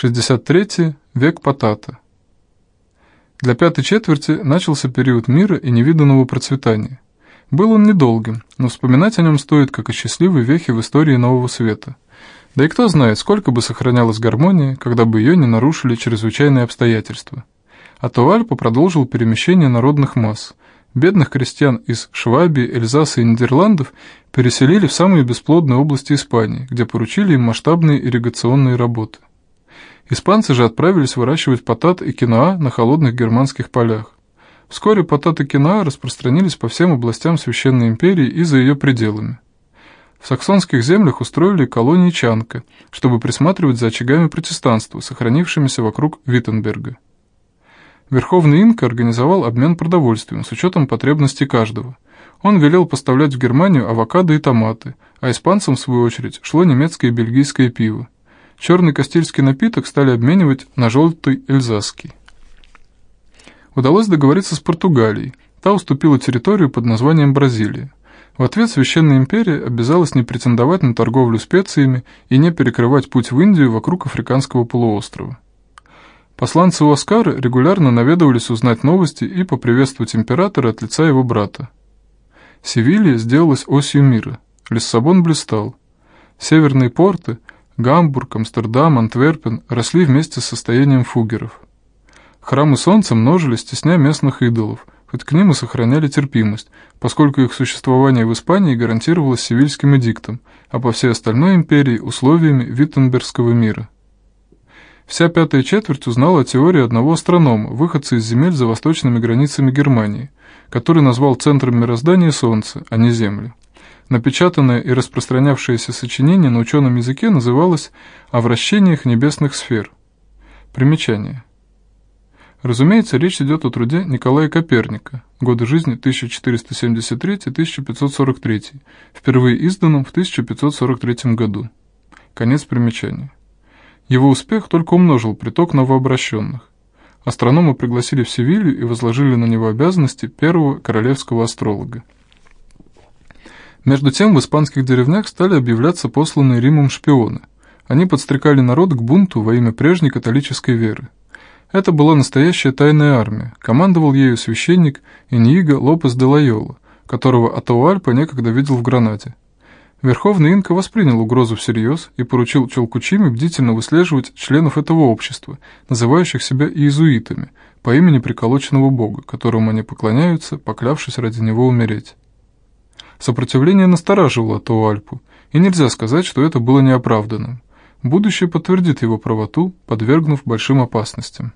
63 век Потата. Для пятой четверти начался период мира и невиданного процветания. Был он недолгим, но вспоминать о нем стоит как о счастливой вехе в истории Нового Света. Да и кто знает, сколько бы сохранялась гармония, когда бы ее не нарушили чрезвычайные обстоятельства. А Туальпа продолжил перемещение народных масс. Бедных крестьян из Швабии, Эльзаса и Нидерландов переселили в самые бесплодные области Испании, где поручили им масштабные ирригационные работы. Испанцы же отправились выращивать потат и киноа на холодных германских полях. Вскоре потат и киноа распространились по всем областям Священной империи и за ее пределами. В саксонских землях устроили колонии Чанка, чтобы присматривать за очагами протестанства, сохранившимися вокруг Виттенберга. Верховный инка организовал обмен продовольствием с учетом потребностей каждого. Он велел поставлять в Германию авокадо и томаты, а испанцам, в свою очередь, шло немецкое и бельгийское пиво. Черный кастильский напиток стали обменивать на желтый эльзасский. Удалось договориться с Португалией. Та уступила территорию под названием Бразилия. В ответ Священная империя обязалась не претендовать на торговлю специями и не перекрывать путь в Индию вокруг африканского полуострова. Посланцы у Оскара регулярно наведывались узнать новости и поприветствовать императора от лица его брата. Севилья сделалась осью мира, Лиссабон блистал. Северные порты – Гамбург, Амстердам, Антверпен росли вместе с состоянием фугеров. Храмы солнца множились, стесня местных идолов, хоть к ним и сохраняли терпимость, поскольку их существование в Испании гарантировалось Севильским эдиктом, а по всей остальной империи – условиями Виттенбергского мира. Вся пятая четверть узнала о теории одного астронома, выходца из земель за восточными границами Германии, который назвал центром мироздания Солнце, а не Землю. Напечатанное и распространявшееся сочинение на ученом языке называлось «О вращениях небесных сфер». Примечание. Разумеется, речь идет о труде Николая Коперника, годы жизни 1473-1543, впервые изданном в 1543 году. Конец примечания. Его успех только умножил приток новообращенных. Астрономы пригласили в Севилью и возложили на него обязанности первого королевского астролога. Между тем в испанских деревнях стали объявляться посланные Римом шпионы. Они подстрекали народ к бунту во имя прежней католической веры. Это была настоящая тайная армия, командовал ею священник Иньиго Лопес де Лайола, которого Атауальпа некогда видел в Гранаде. Верховный инка воспринял угрозу всерьез и поручил Челкучиме бдительно выслеживать членов этого общества, называющих себя иезуитами, по имени приколоченного бога, которому они поклоняются, поклявшись ради него умереть. Сопротивление настораживало Туальпу, и нельзя сказать, что это было неоправданным. Будущее подтвердит его правоту, подвергнув большим опасностям.